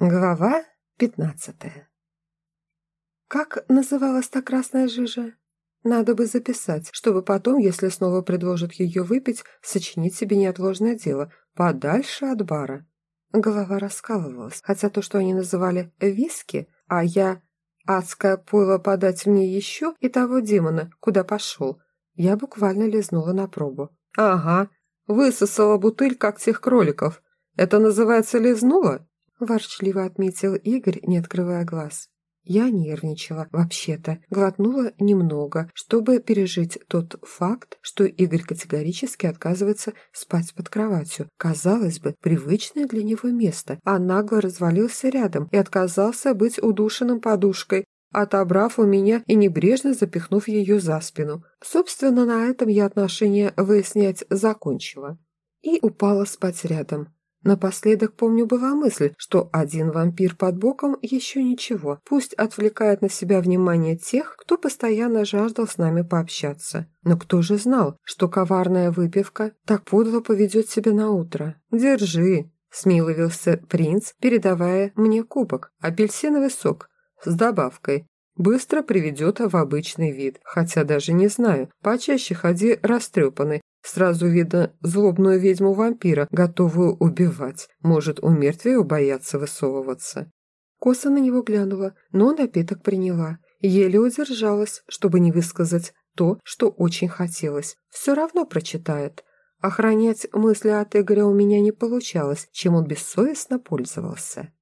Глава пятнадцатая Как называлась та красная жижа? Надо бы записать, чтобы потом, если снова предложат ее выпить, сочинить себе неотложное дело, подальше от бара. Голова раскалывалась, хотя то, что они называли «виски», а я «адское пойло подать мне еще» и того демона, куда пошел, я буквально лизнула на пробу. «Ага, высосала бутыль, как тех кроликов. Это называется лизнула?» Ворчливо отметил Игорь, не открывая глаз. Я нервничала, вообще-то, глотнула немного, чтобы пережить тот факт, что Игорь категорически отказывается спать под кроватью. Казалось бы, привычное для него место, а нагло развалился рядом и отказался быть удушенным подушкой, отобрав у меня и небрежно запихнув ее за спину. Собственно, на этом я отношения выяснять закончила. И упала спать рядом. Напоследок, помню, была мысль, что один вампир под боком еще ничего, пусть отвлекает на себя внимание тех, кто постоянно жаждал с нами пообщаться. Но кто же знал, что коварная выпивка так подло поведет себя на утро? «Держи!» – смиловился принц, передавая мне кубок, апельсиновый сок с добавкой. Быстро приведет в обычный вид, хотя даже не знаю, почаще ходи растрепанный, Сразу видно злобную ведьму-вампира, готовую убивать. Может, у мертвею бояться высовываться. Коса на него глянула, но напиток приняла. Еле удержалась, чтобы не высказать то, что очень хотелось. Все равно прочитает. Охранять мысли от Игоря у меня не получалось, чем он бессовестно пользовался.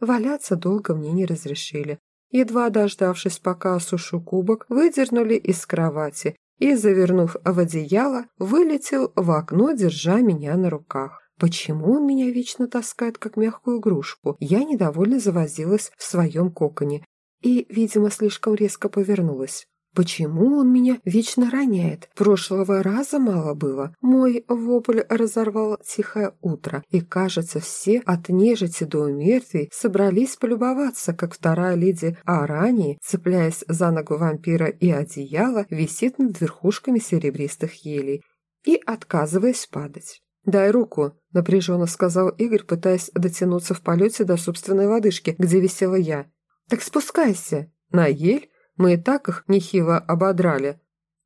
Валяться долго мне не разрешили. Едва дождавшись, пока осушу кубок, выдернули из кровати и, завернув в одеяло, вылетел в окно, держа меня на руках. Почему он меня вечно таскает, как мягкую игрушку? Я недовольно завозилась в своем коконе и, видимо, слишком резко повернулась. Почему он меня вечно роняет? Прошлого раза мало было. Мой вопль разорвал тихое утро, и, кажется, все от нежити до умертвий собрались полюбоваться, как вторая леди Арани, цепляясь за ногу вампира и одеяло, висит над верхушками серебристых елей и отказываясь падать. «Дай руку», — напряженно сказал Игорь, пытаясь дотянуться в полете до собственной лодыжки, где висела я. «Так спускайся». «На ель?» Мы и так их нехило ободрали.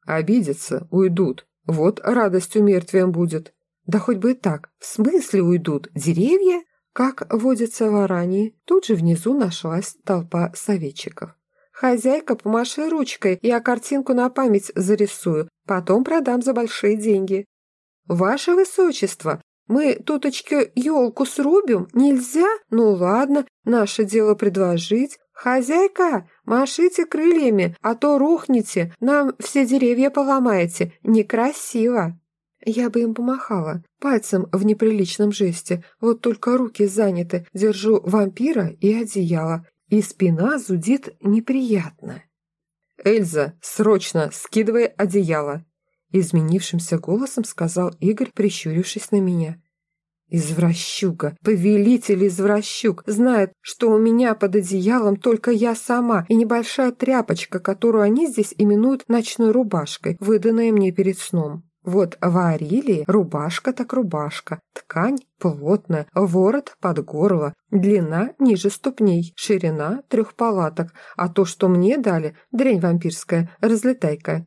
Обидятся, уйдут. Вот радость у мертвиям будет. Да хоть бы и так. В смысле уйдут? Деревья? Как водится в Арании, тут же внизу нашлась толпа советчиков. «Хозяйка, помаши ручкой, я картинку на память зарисую, потом продам за большие деньги». «Ваше высочество, мы туточки елку срубим? Нельзя? Ну ладно, наше дело предложить. «Хозяйка, машите крыльями, а то рухнете, нам все деревья поломаете, некрасиво». Я бы им помахала, пальцем в неприличном жесте, вот только руки заняты, держу вампира и одеяло, и спина зудит неприятно. «Эльза, срочно скидывай одеяло!» Изменившимся голосом сказал Игорь, прищурившись на меня. Извращуга, повелитель извращук, знает, что у меня под одеялом только я сама и небольшая тряпочка, которую они здесь именуют ночной рубашкой, выданная мне перед сном. Вот в Арилии рубашка так рубашка, ткань плотная, ворот под горло, длина ниже ступней, ширина трех палаток, а то, что мне дали, дрянь вампирская, разлетайка.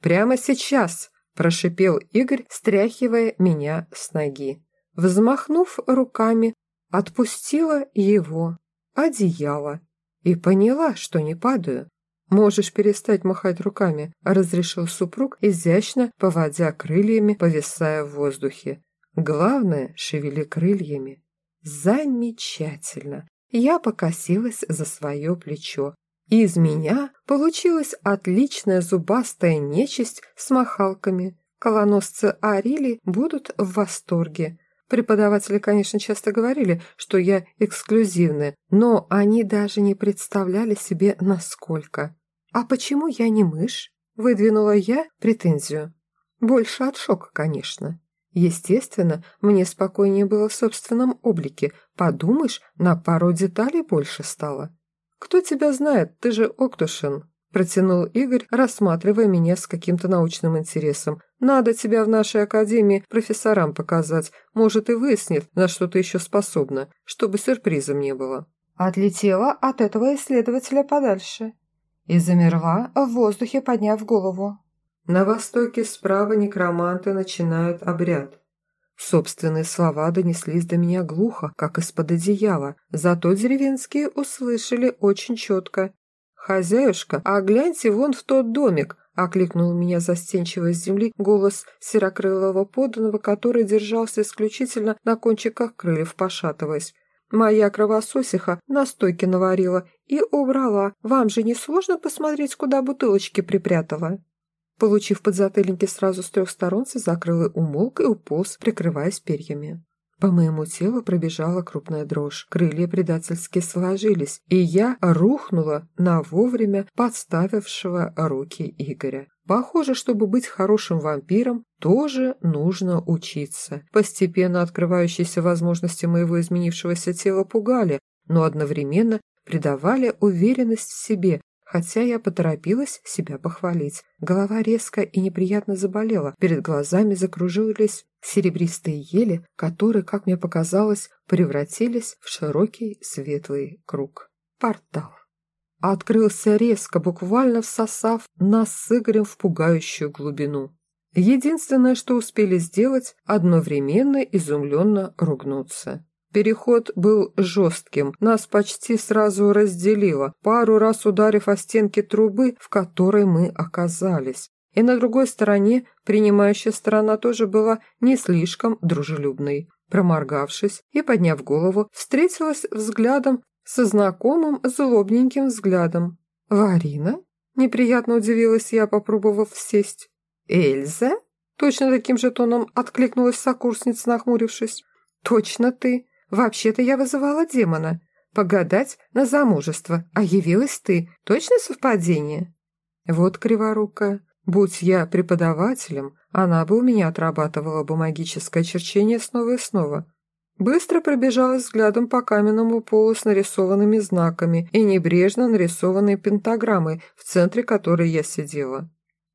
«Прямо сейчас!» – прошипел Игорь, стряхивая меня с ноги. Взмахнув руками, отпустила его, одеяло, и поняла, что не падаю. «Можешь перестать махать руками», – разрешил супруг, изящно поводя крыльями, повисая в воздухе. «Главное, шевели крыльями». «Замечательно!» Я покосилась за свое плечо. Из меня получилась отличная зубастая нечисть с махалками. Колоносцы Арили будут в восторге. Преподаватели, конечно, часто говорили, что я эксклюзивная, но они даже не представляли себе, насколько. «А почему я не мышь?» – выдвинула я претензию. Больше от шока, конечно. Естественно, мне спокойнее было в собственном облике. Подумаешь, на пару деталей больше стало. «Кто тебя знает? Ты же Октушин», – протянул Игорь, рассматривая меня с каким-то научным интересом. Надо тебя в нашей академии профессорам показать. Может, и выяснит, на что ты еще способна, чтобы сюрпризом не было». Отлетела от этого исследователя подальше и замерла в воздухе, подняв голову. На востоке справа некроманты начинают обряд. Собственные слова донеслись до меня глухо, как из-под одеяла, зато деревенские услышали очень четко. «Хозяюшка, а гляньте вон в тот домик!» — окликнул меня застенчиво с земли голос серокрылого подданного, который держался исключительно на кончиках крыльев, пошатываясь. Моя кровососиха на стойке наварила и убрала. Вам же не сложно посмотреть, куда бутылочки припрятала?» Получив подзатыльники сразу с трех сторон, закрыл умолк и уполз, прикрываясь перьями. По моему телу пробежала крупная дрожь, крылья предательски сложились, и я рухнула на вовремя подставившего руки Игоря. Похоже, чтобы быть хорошим вампиром, тоже нужно учиться. Постепенно открывающиеся возможности моего изменившегося тела пугали, но одновременно придавали уверенность в себе, хотя я поторопилась себя похвалить. Голова резко и неприятно заболела, перед глазами закружились серебристые ели, которые, как мне показалось, превратились в широкий светлый круг. Портал. Открылся резко, буквально всосав нас с Игорем в пугающую глубину. Единственное, что успели сделать, одновременно изумленно ругнуться. Переход был жестким, нас почти сразу разделило, пару раз ударив о стенки трубы, в которой мы оказались. И на другой стороне принимающая сторона тоже была не слишком дружелюбной. Проморгавшись и подняв голову, встретилась взглядом со знакомым злобненьким взглядом. «Варина?» – неприятно удивилась я, попробовав сесть. «Эльза?» – точно таким же тоном откликнулась сокурсница, нахмурившись. «Точно ты!» Вообще-то я вызывала демона. Погадать на замужество, а явилась ты. Точно совпадение? Вот криворукая. Будь я преподавателем, она бы у меня отрабатывала бы магическое черчение снова и снова. Быстро пробежалась взглядом по каменному полу с нарисованными знаками и небрежно нарисованной пентаграммой, в центре которой я сидела.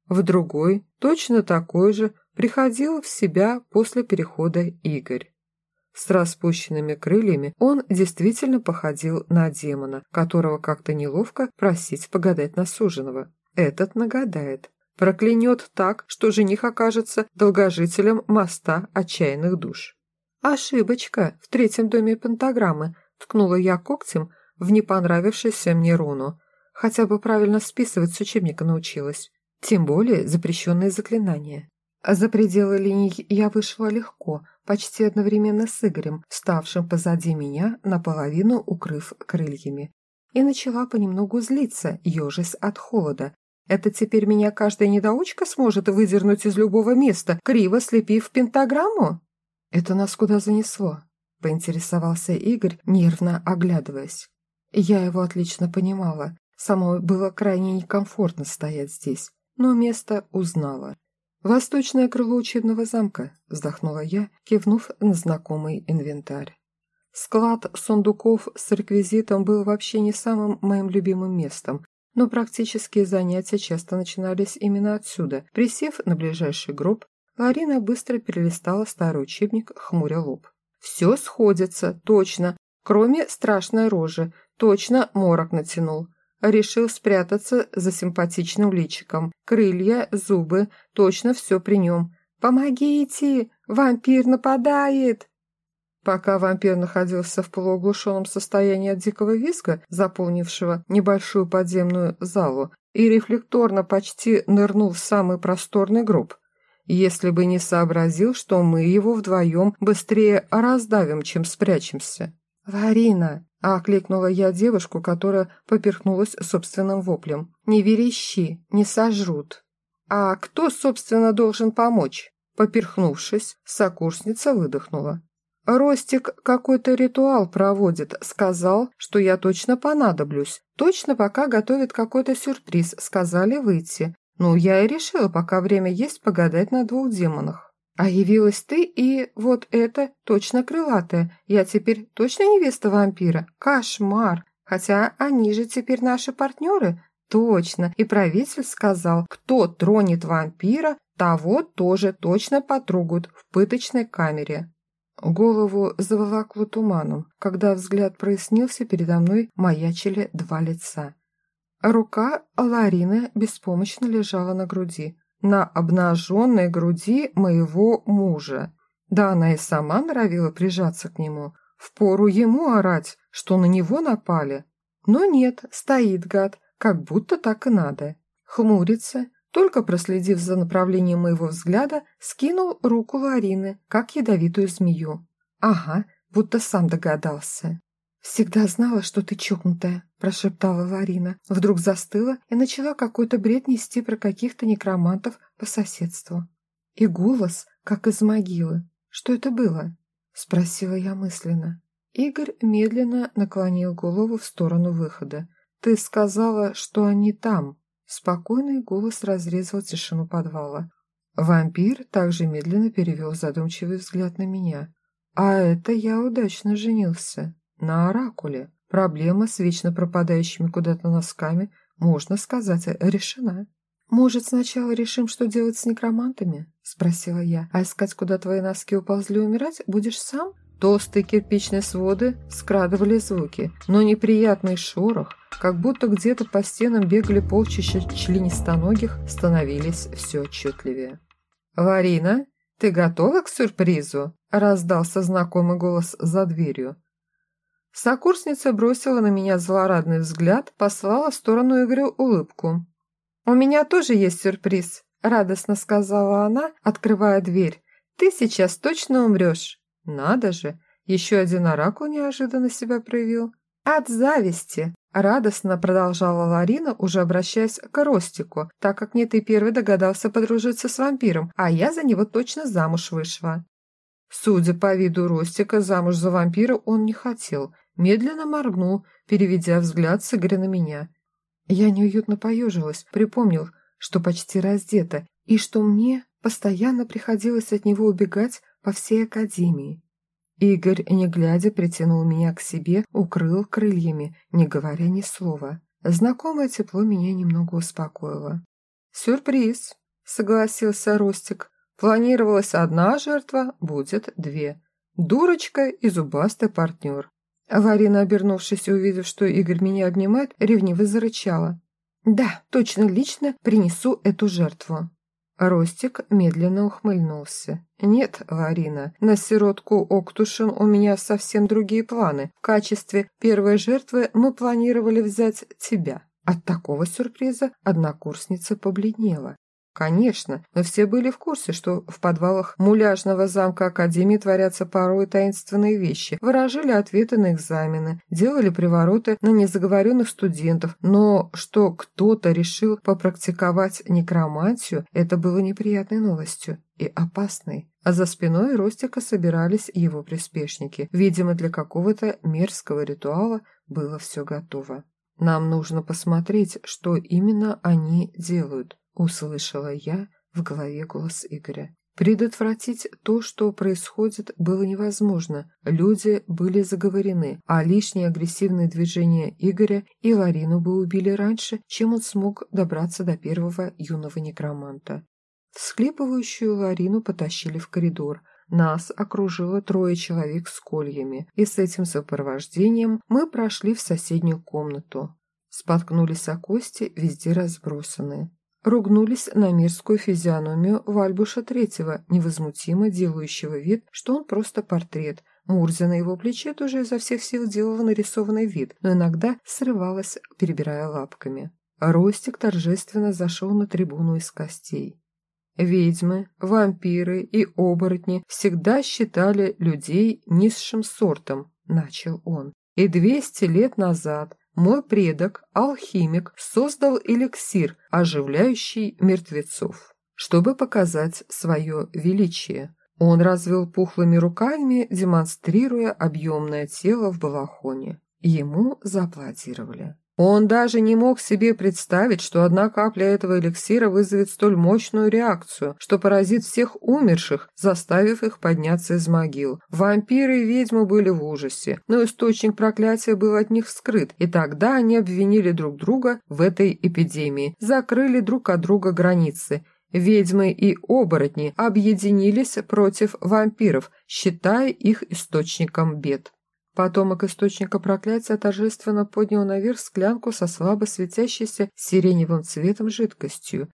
В другой, точно такой же, приходил в себя после перехода Игорь. С распущенными крыльями он действительно походил на демона, которого как-то неловко просить погадать на суженого. Этот нагадает. Проклянет так, что жених окажется долгожителем моста отчаянных душ. «Ошибочка в третьем доме пентаграммы», — ткнула я когтем в не понравившуюся мне руну. Хотя бы правильно списывать с учебника научилась. Тем более запрещенные заклинания. За пределы линий я вышла легко — почти одновременно с Игорем, ставшим позади меня, наполовину укрыв крыльями. И начала понемногу злиться, ежась от холода. Это теперь меня каждая недоучка сможет выдернуть из любого места, криво слепив пентаграмму? Это нас куда занесло? Поинтересовался Игорь, нервно оглядываясь. Я его отлично понимала. Самой было крайне некомфортно стоять здесь, но место узнала. «Восточное крыло учебного замка», – вздохнула я, кивнув на знакомый инвентарь. Склад сундуков с реквизитом был вообще не самым моим любимым местом, но практические занятия часто начинались именно отсюда. Присев на ближайший гроб, Ларина быстро перелистала старый учебник, хмуря лоб. «Все сходится, точно, кроме страшной рожи, точно морок натянул решил спрятаться за симпатичным личиком. Крылья, зубы, точно все при нем. «Помогите! Вампир нападает!» Пока вампир находился в полуоглушенном состоянии от дикого визга, заполнившего небольшую подземную залу, и рефлекторно почти нырнул в самый просторный гроб, если бы не сообразил, что мы его вдвоем быстрее раздавим, чем спрячемся. «Варина!» А окликнула я девушку, которая поперхнулась собственным воплем. «Не верещи, не сожрут». «А кто, собственно, должен помочь?» Поперхнувшись, сокурсница выдохнула. «Ростик какой-то ритуал проводит, сказал, что я точно понадоблюсь. Точно пока готовит какой-то сюрприз, сказали выйти. Ну, я и решила, пока время есть, погадать на двух демонах». А явилась ты и вот это точно крылатая. Я теперь точно невеста вампира? Кошмар! Хотя они же теперь наши партнеры. точно, и правитель сказал, кто тронет вампира, того тоже точно потрогают в пыточной камере. Голову заволокло туманом. Когда взгляд прояснился, передо мной маячили два лица. Рука Ларины беспомощно лежала на груди. На обнаженной груди моего мужа. Да она и сама норовила прижаться к нему. Впору ему орать, что на него напали. Но нет, стоит гад, как будто так и надо. Хмурится, только проследив за направлением моего взгляда, скинул руку Ларины, как ядовитую змею. «Ага, будто сам догадался». «Всегда знала, что ты чокнутая», – прошептала Ларина. Вдруг застыла и начала какой-то бред нести про каких-то некромантов по соседству. И голос, как из могилы. «Что это было?» – спросила я мысленно. Игорь медленно наклонил голову в сторону выхода. «Ты сказала, что они там», Спокойный голос разрезал тишину подвала. Вампир также медленно перевел задумчивый взгляд на меня. А это я удачно женился. На оракуле. Проблема с вечно пропадающими куда-то носками, можно сказать, решена. «Может, сначала решим, что делать с некромантами?» – спросила я. «А искать, куда твои носки уползли умирать, будешь сам?» Толстые кирпичные своды скрадывали звуки, но неприятный шорох, как будто где-то по стенам бегали полчища членистоногих, становились все отчетливее. «Варина, ты готова к сюрпризу?» – раздался знакомый голос за дверью. Сокурсница бросила на меня злорадный взгляд, послала в сторону Игоря улыбку. «У меня тоже есть сюрприз», – радостно сказала она, открывая дверь. «Ты сейчас точно умрешь». Надо же, еще один оракул неожиданно себя проявил. От зависти, радостно продолжала Ларина, уже обращаясь к Ростику, так как не ты первый догадался подружиться с вампиром, а я за него точно замуж вышла. Судя по виду Ростика, замуж за вампира он не хотел, медленно моргнул, переведя взгляд с Игоря на меня. Я неуютно поежилась, припомнил, что почти раздета, и что мне постоянно приходилось от него убегать по всей академии. Игорь, не глядя, притянул меня к себе, укрыл крыльями, не говоря ни слова. Знакомое тепло меня немного успокоило. «Сюрприз!» — согласился Ростик. «Планировалась одна жертва, будет две. Дурочка и зубастый партнер». Аварина, обернувшись и увидев, что Игорь меня обнимает, ревниво зарычала. «Да, точно лично принесу эту жертву». Ростик медленно ухмыльнулся. «Нет, Ларина, на сиротку Октушин у меня совсем другие планы. В качестве первой жертвы мы планировали взять тебя». От такого сюрприза однокурсница побледнела. Конечно, мы все были в курсе, что в подвалах муляжного замка Академии творятся порой таинственные вещи, выражали ответы на экзамены, делали привороты на незаговоренных студентов, но что кто-то решил попрактиковать некромантию, это было неприятной новостью и опасной. А за спиной Ростика собирались его приспешники. Видимо, для какого-то мерзкого ритуала было все готово. Нам нужно посмотреть, что именно они делают. Услышала я в голове голос Игоря. Предотвратить то, что происходит, было невозможно. Люди были заговорены, а лишние агрессивные движения Игоря и Ларину бы убили раньше, чем он смог добраться до первого юного некроманта. Всхлипывающую Ларину потащили в коридор. Нас окружило трое человек с кольями, и с этим сопровождением мы прошли в соседнюю комнату. Споткнулись о кости, везде разбросанные ругнулись на мирскую физиономию Вальбуша Третьего, невозмутимо делающего вид, что он просто портрет. Мурзя на его плече тоже изо всех сил делала нарисованный вид, но иногда срывалась, перебирая лапками. Ростик торжественно зашел на трибуну из костей. Ведьмы, вампиры и оборотни всегда считали людей низшим сортом, начал он. И двести лет назад мой предок, алхимик, создал эликсир, оживляющий мертвецов, чтобы показать свое величие. Он развел пухлыми руками, демонстрируя объемное тело в балахоне. Ему зааплодировали. Он даже не мог себе представить, что одна капля этого эликсира вызовет столь мощную реакцию, что поразит всех умерших, заставив их подняться из могил. Вампиры и ведьмы были в ужасе, но источник проклятия был от них скрыт, и тогда они обвинили друг друга в этой эпидемии, закрыли друг от друга границы. Ведьмы и оборотни объединились против вампиров, считая их источником бед. Потомок источника проклятия торжественно поднял наверх склянку со слабо светящейся сиреневым цветом жидкостью.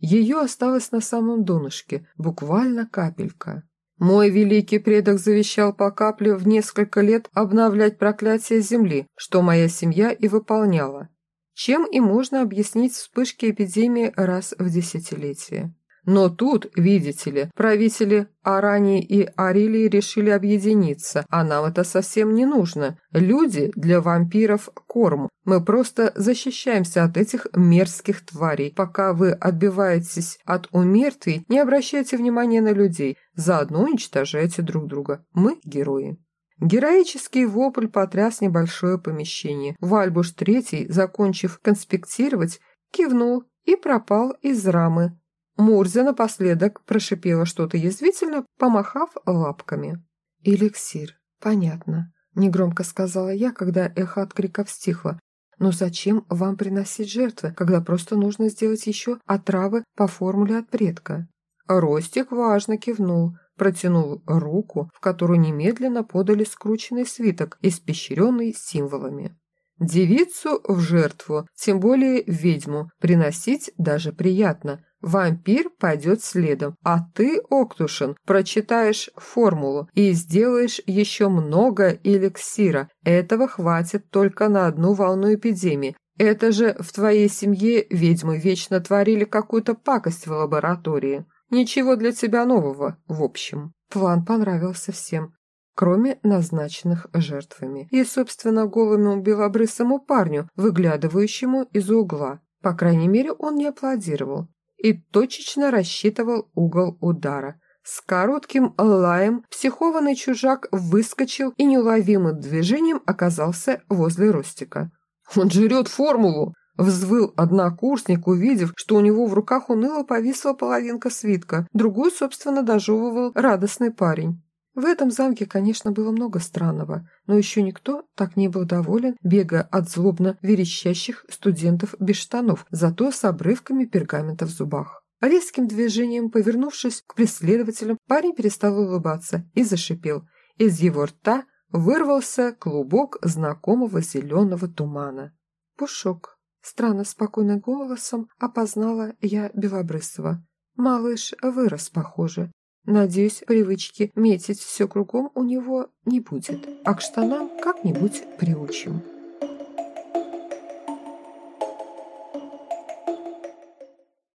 Ее осталось на самом донышке, буквально капелька. Мой великий предок завещал по капле в несколько лет обновлять проклятие земли, что моя семья и выполняла. Чем и можно объяснить вспышки эпидемии раз в десятилетие. Но тут, видите ли, правители Арани и Арилии решили объединиться, а нам это совсем не нужно. Люди для вампиров – корм. Мы просто защищаемся от этих мерзких тварей. Пока вы отбиваетесь от умертвий, не обращайте внимания на людей, заодно уничтожайте друг друга. Мы – герои. Героический вопль потряс небольшое помещение. Вальбуш Третий, закончив конспектировать, кивнул и пропал из рамы, Мурзя напоследок прошипела что-то язвительно, помахав лапками. «Эликсир, понятно», — негромко сказала я, когда эхо от криков стихло. «Но зачем вам приносить жертвы, когда просто нужно сделать еще отравы по формуле от предка?» Ростик важно кивнул, протянул руку, в которую немедленно подали скрученный свиток, испещренный символами. Девицу в жертву, тем более ведьму, приносить даже приятно – Вампир пойдет следом, а ты, Октушин, прочитаешь формулу и сделаешь еще много эликсира. Этого хватит только на одну волну эпидемии. Это же в твоей семье ведьмы вечно творили какую-то пакость в лаборатории. Ничего для тебя нового, в общем. План понравился всем, кроме назначенных жертвами. И, собственно, голому белобрысому парню, выглядывающему из угла. По крайней мере, он не аплодировал и точечно рассчитывал угол удара. С коротким лаем психованный чужак выскочил и неуловимым движением оказался возле Ростика. «Он жрет формулу!» Взвыл однокурсник, увидев, что у него в руках уныло повисла половинка свитка, другую, собственно, дожевывал радостный парень. В этом замке, конечно, было много странного, но еще никто так не был доволен, бегая от злобно верещащих студентов без штанов, зато с обрывками пергамента в зубах. Резким движением, повернувшись к преследователям, парень перестал улыбаться и зашипел. Из его рта вырвался клубок знакомого зеленого тумана. «Пушок», — странно спокойным голосом опознала я Белобрысова. «Малыш вырос, похоже. Надеюсь, привычки метить все кругом у него не будет, а к штанам как-нибудь приучим.